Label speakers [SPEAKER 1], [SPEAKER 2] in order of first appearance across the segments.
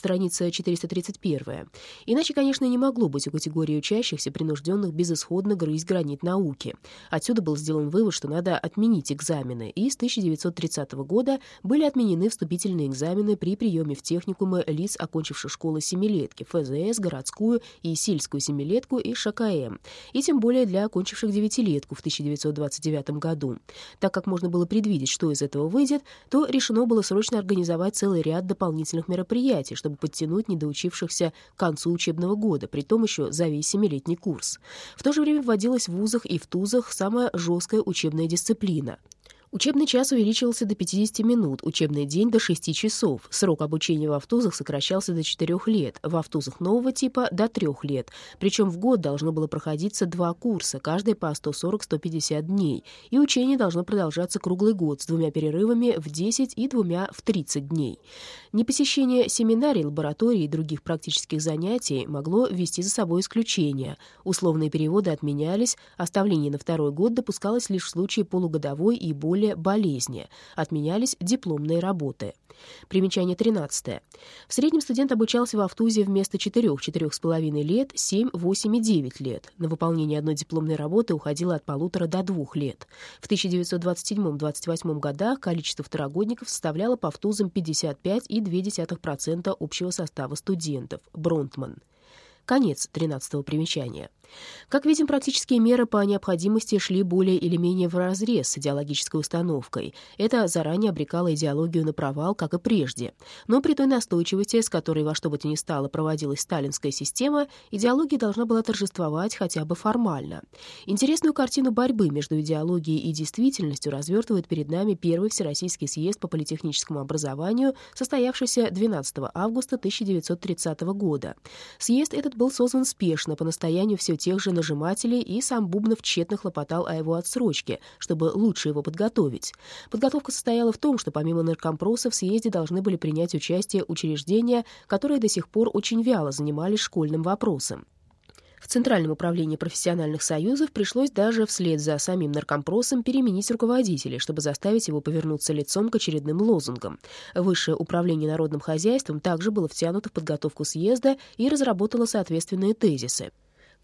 [SPEAKER 1] страница 431. Иначе, конечно, не могло быть у категории учащихся, принужденных безысходно грызть гранит науки. Отсюда был сделан вывод, что надо отменить экзамены, и с 1930 года были отменены вступительные экзамены при приеме в техникумы лиц, окончивших школы семилетки, ФЗС, городскую и сельскую семилетку и ШКМ, и тем более для окончивших девятилетку в 1929 году. Так как можно было предвидеть, что из этого выйдет, то решено было срочно организовать целый ряд дополнительных мероприятий, чтобы подтянуть недоучившихся к концу учебного года, при том еще за весь семилетний курс. В то же время вводилась в вузах и в ТУЗах самая жесткая учебная дисциплина Учебный час увеличивался до 50 минут, учебный день — до 6 часов. Срок обучения в автузах сокращался до 4 лет, в автузах нового типа — до 3 лет. Причем в год должно было проходиться два курса, каждый по 140-150 дней. И учение должно продолжаться круглый год с двумя перерывами в 10 и двумя в 30 дней. Непосещение семинарий, лабораторий и других практических занятий могло ввести за собой исключения. Условные переводы отменялись, оставление на второй год допускалось лишь в случае полугодовой и более более болезни. Отменялись дипломные работы. Примечание 13. В среднем студент обучался в Автузе вместо 4-4,5 лет 7, 8 и 9 лет. На выполнение одной дипломной работы уходило от полутора до двух лет. В 1927-28 годах количество второгодников составляло по Автузам 55,2% общего состава студентов. Бронтман. Конец 13 примечания. Как видим, практические меры по необходимости шли более или менее вразрез с идеологической установкой. Это заранее обрекало идеологию на провал, как и прежде. Но при той настойчивости, с которой во что бы то ни стало проводилась сталинская система, идеология должна была торжествовать хотя бы формально. Интересную картину борьбы между идеологией и действительностью развертывает перед нами Первый Всероссийский съезд по политехническому образованию, состоявшийся 12 августа 1930 года. Съезд этот был созван спешно по настоянию все тех же нажимателей, и сам Бубнов тщетно хлопотал о его отсрочке, чтобы лучше его подготовить. Подготовка состояла в том, что помимо наркомпроса в съезде должны были принять участие учреждения, которые до сих пор очень вяло занимались школьным вопросом. В Центральном управлении профессиональных союзов пришлось даже вслед за самим наркомпросом переменить руководителей, чтобы заставить его повернуться лицом к очередным лозунгам. Высшее управление народным хозяйством также было втянуто в подготовку съезда и разработало соответственные тезисы.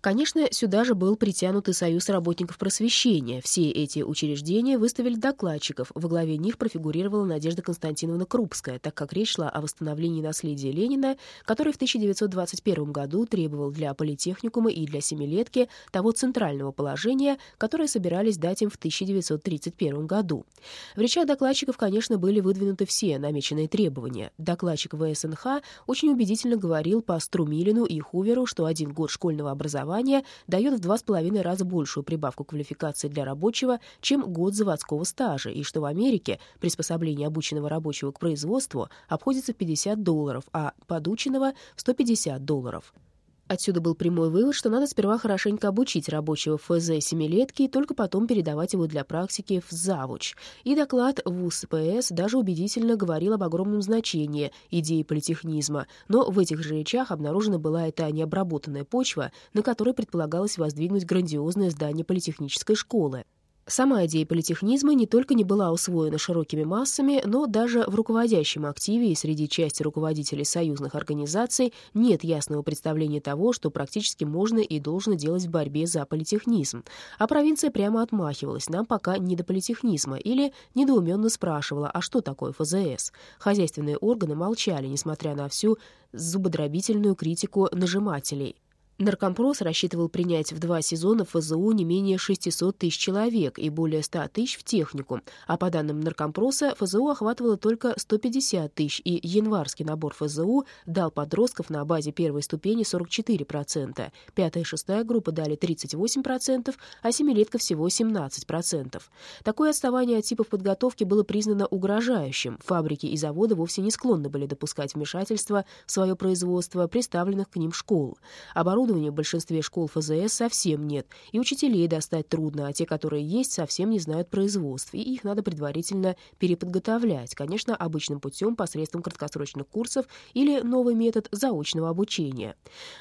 [SPEAKER 1] Конечно, сюда же был притянут и Союз работников просвещения. Все эти учреждения выставили докладчиков. Во главе них профигурировала Надежда Константиновна Крупская, так как речь шла о восстановлении наследия Ленина, который в 1921 году требовал для политехникума и для семилетки того центрального положения, которое собирались дать им в 1931 году. В речах докладчиков, конечно, были выдвинуты все намеченные требования. Докладчик ВСНХ очень убедительно говорил по Струмилину и Хуверу, что один год школьного образования образования дает в два с половиной раза большую прибавку квалификации для рабочего, чем год заводского стажа, и что в Америке приспособление обученного рабочего к производству обходится в 50 долларов, а подученного — в 150 долларов. Отсюда был прямой вывод, что надо сперва хорошенько обучить рабочего ФЗ семилетки и только потом передавать его для практики в завуч. И доклад в УСПС даже убедительно говорил об огромном значении идеи политехнизма, но в этих же речах обнаружена была эта необработанная почва, на которой предполагалось воздвигнуть грандиозное здание политехнической школы. Сама идея политехнизма не только не была усвоена широкими массами, но даже в руководящем активе и среди части руководителей союзных организаций нет ясного представления того, что практически можно и должно делать в борьбе за политехнизм. А провинция прямо отмахивалась, нам пока не до политехнизма, или недоуменно спрашивала, а что такое ФЗС? Хозяйственные органы молчали, несмотря на всю зубодробительную критику нажимателей. Наркомпрос рассчитывал принять в два сезона ФЗУ не менее 600 тысяч человек и более 100 тысяч в технику, а по данным Наркомпроса ФЗУ охватывало только 150 тысяч, и январский набор ФЗУ дал подростков на базе первой ступени 44%, пятая и шестая группа дали 38%, а семилетка всего 17%. Такое отставание от типов подготовки было признано угрожающим. Фабрики и заводы вовсе не склонны были допускать вмешательства в свое производство представленных к ним школ. Оборудование оборудования в большинстве школ ФЗС совсем нет, и учителей достать трудно, а те, которые есть, совсем не знают производств, и их надо предварительно переподготовлять, конечно, обычным путем посредством краткосрочных курсов или новый метод заочного обучения.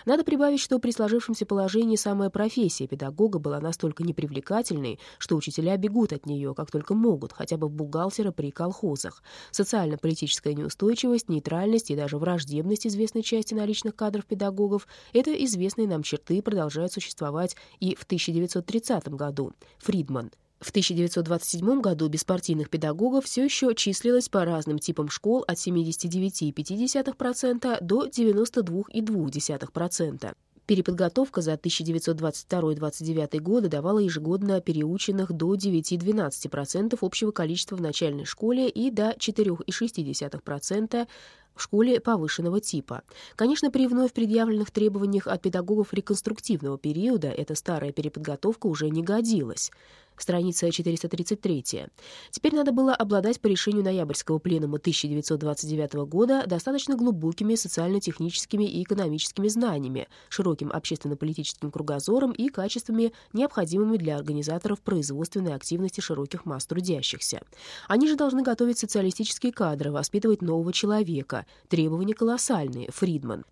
[SPEAKER 1] Надо прибавить, что при сложившемся положении самая профессия педагога была настолько непривлекательной, что учителя бегут от нее, как только могут, хотя бы бухгалтера при колхозах. Социально-политическая неустойчивость, нейтральность и даже враждебность известной части наличных кадров педагогов – это известные нам черты продолжают существовать и в 1930 году. Фридман – в 1927 году беспартийных педагогов все еще числилось по разным типам школ от 79,5% до 92,2%. Переподготовка за 1922-29 годы давала ежегодно переученных до 9-12% общего количества в начальной школе и до 4,6% в школе повышенного типа. Конечно, при вновь предъявленных требованиях от педагогов реконструктивного периода эта старая переподготовка уже не годилась страница 433. Теперь надо было обладать по решению ноябрьского пленума 1929 года достаточно глубокими социально-техническими и экономическими знаниями, широким общественно-политическим кругозором и качествами, необходимыми для организаторов производственной активности широких масс трудящихся. Они же должны готовить социалистические кадры, воспитывать нового человека. Требования колоссальные. Фридман.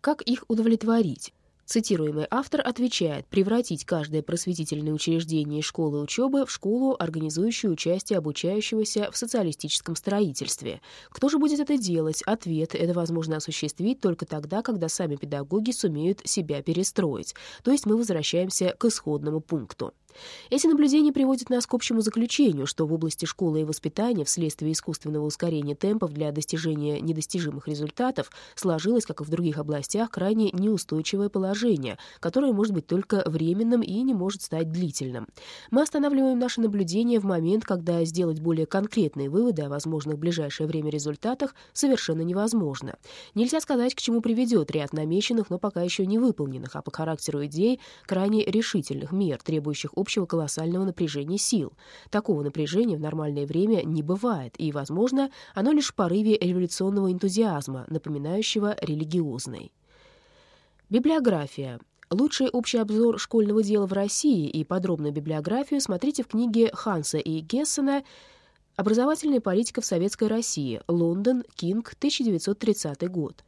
[SPEAKER 1] Как их удовлетворить? Цитируемый автор отвечает превратить каждое просветительное учреждение школы учебы в школу, организующую участие обучающегося в социалистическом строительстве. Кто же будет это делать? Ответ – это возможно осуществить только тогда, когда сами педагоги сумеют себя перестроить. То есть мы возвращаемся к исходному пункту. Эти наблюдения приводят нас к общему заключению, что в области школы и воспитания вследствие искусственного ускорения темпов для достижения недостижимых результатов сложилось, как и в других областях, крайне неустойчивое положение, которое может быть только временным и не может стать длительным. Мы останавливаем наши наблюдения в момент, когда сделать более конкретные выводы о возможных в ближайшее время результатах совершенно невозможно. Нельзя сказать, к чему приведет ряд намеченных, но пока еще не выполненных, а по характеру идей крайне решительных мер, требующих общего колоссального напряжения сил. Такого напряжения в нормальное время не бывает, и, возможно, оно лишь в порыве революционного энтузиазма, напоминающего религиозный. Библиография. Лучший общий обзор школьного дела в России и подробную библиографию смотрите в книге Ханса и Гессена «Образовательная политика в Советской России. Лондон. Кинг. 1930 год».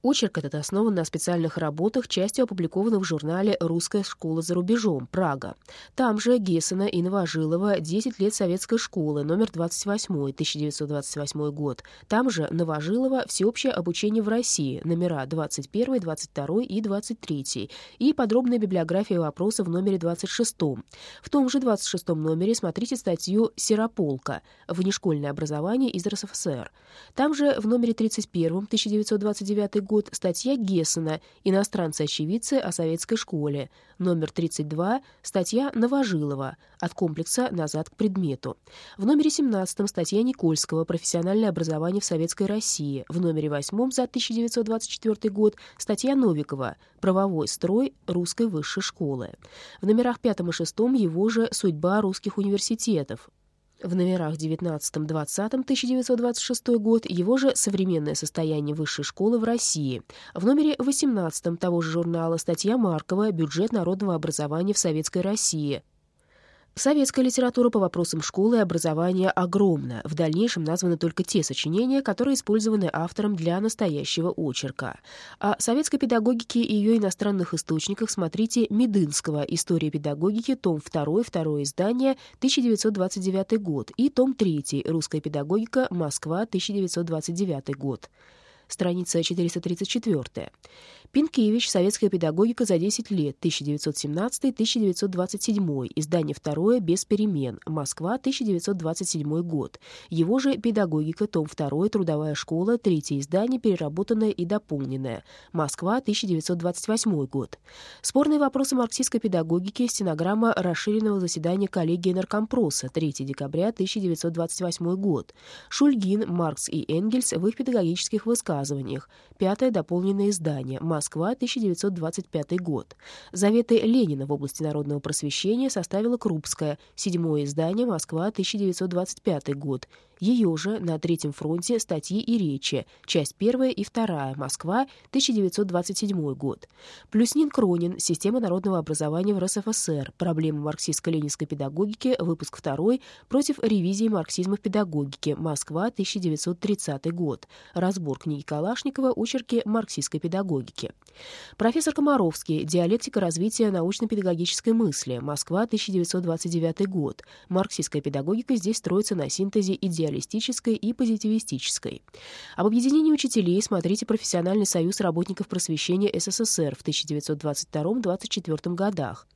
[SPEAKER 1] Очерк этот основан на специальных работах, частью опубликованных в журнале «Русская школа за рубежом. Прага». Там же Гессена и Новожилова «10 лет советской школы», номер 28, 1928 год. Там же Новожилова «Всеобщее обучение в России», номера 21, 22 и 23, и подробная библиография вопроса в номере 26. В том же 26 номере смотрите статью «Серополка. Внешкольное образование из РСФСР». Там же в номере 31, 1929 год статья Гессена «Иностранцы-очевидцы о советской школе», номер 32, статья Новожилова «От комплекса назад к предмету». В номере 17 статья Никольского «Профессиональное образование в Советской России». В номере 8 за 1924 год статья Новикова «Правовой строй русской высшей школы». В номерах 5 и 6 его же «Судьба русских университетов». В номерах 19-20 1926 год его же «Современное состояние высшей школы в России». В номере 18 того же журнала статья Маркова «Бюджет народного образования в Советской России». Советская литература по вопросам школы и образования огромна. В дальнейшем названы только те сочинения, которые использованы автором для настоящего очерка. О советской педагогике и ее иностранных источниках смотрите Медынского «История педагогики», том 2, второе издание, 1929 год, и том 3, «Русская педагогика. Москва, 1929 год» страница 434. Пинкевич. Советская педагогика за 10 лет. 1917-1927. Издание второе. Без перемен. Москва. 1927 год. Его же «Педагогика», том 2, «Трудовая школа», третье издание, переработанное и дополненное. Москва, 1928 год. Спорные вопросы марксистской педагогики, стенограмма расширенного заседания коллегии Наркомпроса, 3 декабря 1928 год. Шульгин, Маркс и Энгельс в их педагогических высказываниях. Пятое дополненное издание. Москва, 1925 год. Заветы Ленина в области народного просвещения составила Крупская. Седьмое издание. Москва, 1925 год. Ее же на Третьем фронте статьи и речи, часть первая и вторая, Москва, 1927 год. Плюснин Кронин, Система народного образования в РСФСР, проблемы марксистско-ленинской педагогики, выпуск второй, против ревизии марксизма в педагогике, Москва, 1930 год. Разбор книги Калашникова, очерки марксистской педагогики. Профессор Комаровский, диалектика развития научно-педагогической мысли, Москва, 1929 год. Марксистская педагогика. Здесь строится на синтезе идеалистической и позитивистической. Об объединении учителей смотрите «Профессиональный союз работников просвещения СССР» в 1922-24 годах.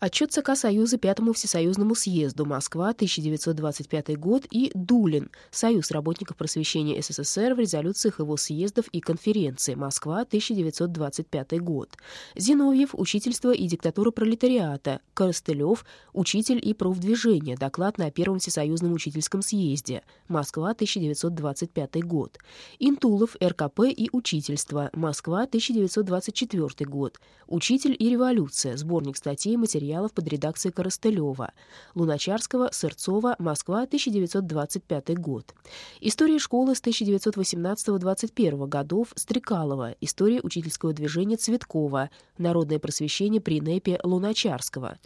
[SPEAKER 1] Отчет ЦК Союза Пятому Всесоюзному съезду Москва, 1925 год и Дулин, Союз работников просвещения СССР в резолюциях его съездов и конференции Москва, 1925 год. Зиновьев, Учительство и диктатура пролетариата, Коростылев, Учитель и профдвижение, доклад на Первом Всесоюзном учительском съезде, Москва, 1925 год. Интулов, РКП и Учительство, Москва, 1924 год. Учитель и революция, сборник статей материалов материалов под редакцией Коростылева, Луначарского, Сырцова, Москва, 1925 год. История школы с 1918-21 годов Стрекалова, История учительского движения Цветкова, Народное просвещение при НЭПе Луначарского.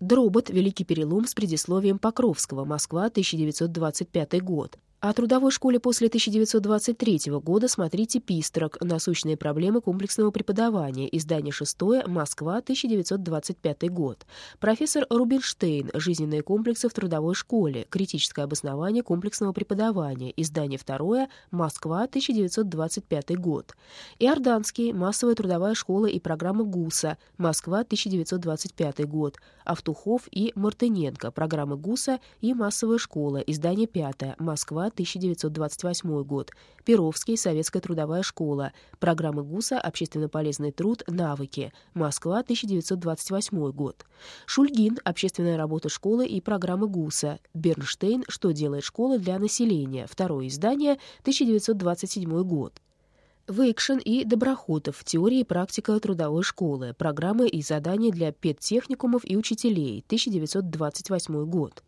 [SPEAKER 1] Дробот «Великий перелом» с предисловием Покровского, Москва, 1925 год. О трудовой школе после 1923 года смотрите «Пистрок. Насущные проблемы комплексного преподавания». Издание 6. Москва, 1925 год. Профессор Рубинштейн. Жизненные комплексы в трудовой школе. Критическое обоснование комплексного преподавания. Издание 2. Москва, 1925 год. Иорданский. Массовая трудовая школа и программа ГУСа. Москва, 1925 год. Автухов и Мартыненко. Программы ГУСа и массовая школа. Издание 5. Москва, 1928 год. Перовский, Советская трудовая школа. Программы ГУСа «Общественно полезный труд. Навыки». Москва, 1928 год. Шульгин, Общественная работа школы и программы ГУСа. Бернштейн, Что делает школа для населения. Второе издание, 1927 год. Вейкшин и Доброходов. Теория и практика трудовой школы. Программы и задания для педтехникумов и учителей. 1928 год.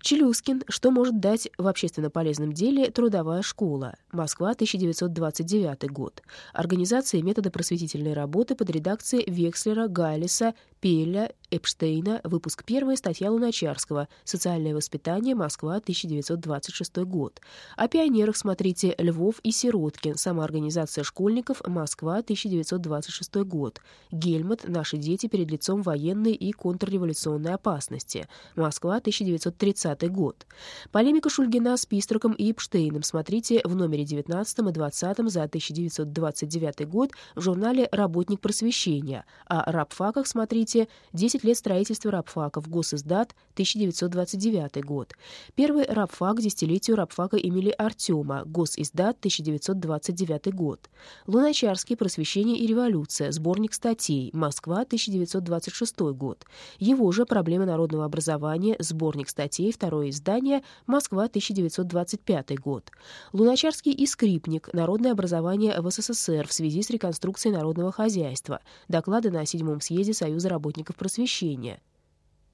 [SPEAKER 1] Челюскин. Что может дать в общественно полезном деле трудовая школа? Москва, 1929 год. Организация и методы просветительной работы под редакцией Векслера, Гайлиса, Пеля, Эпштейна, выпуск 1, статья Луначарского, «Социальное воспитание. Москва, 1926 год». О пионерах смотрите Львов и Сироткин, «Самоорганизация школьников. Москва, 1926 год». Гельмут, «Наши дети перед лицом военной и контрреволюционной опасности». Москва, 1930 год. Полемика Шульгина с Пистроком и Эпштейном смотрите в номере 19 и 20 за 1929 год в журнале «Работник просвещения». О рабфаках смотрите «10 лет строительства рабфаков. Госиздат. 1929 год». Первый рабфак десятилетию рабфака имели Артема. Госиздат. 1929 год. Луначарский. Просвещение и революция. Сборник статей. Москва. 1926 год. Его же «Проблемы народного образования». Сборник статей. Второе издание. Москва. 1925 год. Луначарский и Скрипник. Народное образование в СССР в связи с реконструкцией народного хозяйства. Доклады на седьмом съезде Союза работников просвещения.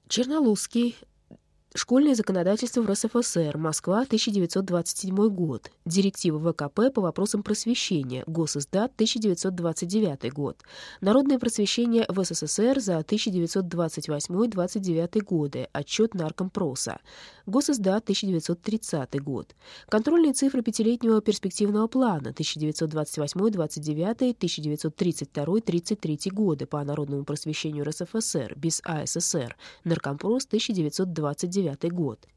[SPEAKER 1] Чернолузский. Школьное законодательство в РСФСР. Москва, 1927 год. Директива ВКП по вопросам просвещения. Госиздат, 1929 год. Народное просвещение в СССР за 1928-29 годы. Отчет Наркомпроса. Госиздат, 1930 год. Контрольные цифры пятилетнего перспективного плана 1928-29, 1932-33 годы по народному просвещению РСФСР без АССР. Наркомпрос, 1929 1909 год.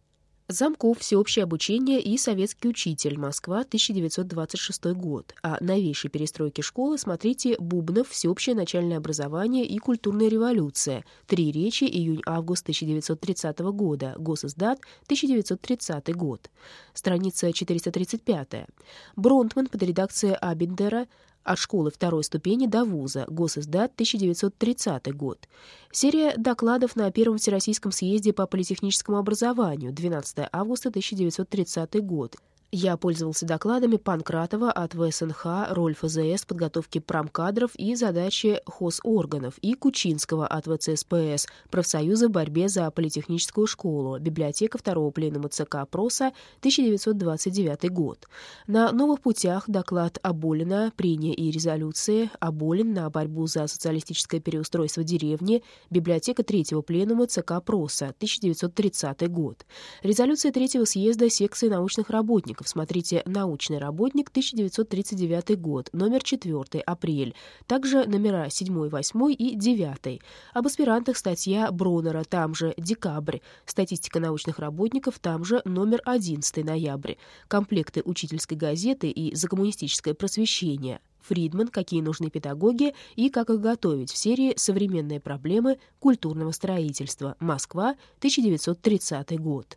[SPEAKER 1] Замков «Всеобщее обучение» и «Советский учитель. Москва. 1926 год». О новейшей перестройке школы смотрите «Бубнов. Всеобщее начальное образование и культурная революция». Три речи. Июнь-август 1930 года. Госиздат. 1930 год. Страница 435. Бронтман под редакцией Абендера от школы второй ступени до вуза, Госиздат, 1930 год. Серия докладов на Первом Всероссийском съезде по политехническому образованию, 12 августа 1930 год. Я пользовался докладами Панкратова от ВСНХ, роль ФЗС, подготовки прамкадров и задачи хозорганов, и Кучинского от ВЦСПС, профсоюза в борьбе за политехническую школу, библиотека второго пленума ЦК ПРОСа, 1929 год. На новых путях доклад Аболина, прения и резолюции, Аболин на борьбу за социалистическое переустройство деревни, библиотека третьего пленума ЦК ПРОСа, 1930 год. Резолюция третьего съезда секции научных работников, Смотрите «Научный работник», 1939 год, номер 4, апрель. Также номера 7, 8 и 9. Об аспирантах статья Бронера, там же «Декабрь». Статистика научных работников, там же номер 11, ноябрь. Комплекты учительской газеты и «Закоммунистическое просвещение». Фридман «Какие нужны педагоги» и «Как их готовить» в серии «Современные проблемы культурного строительства. Москва, 1930 год.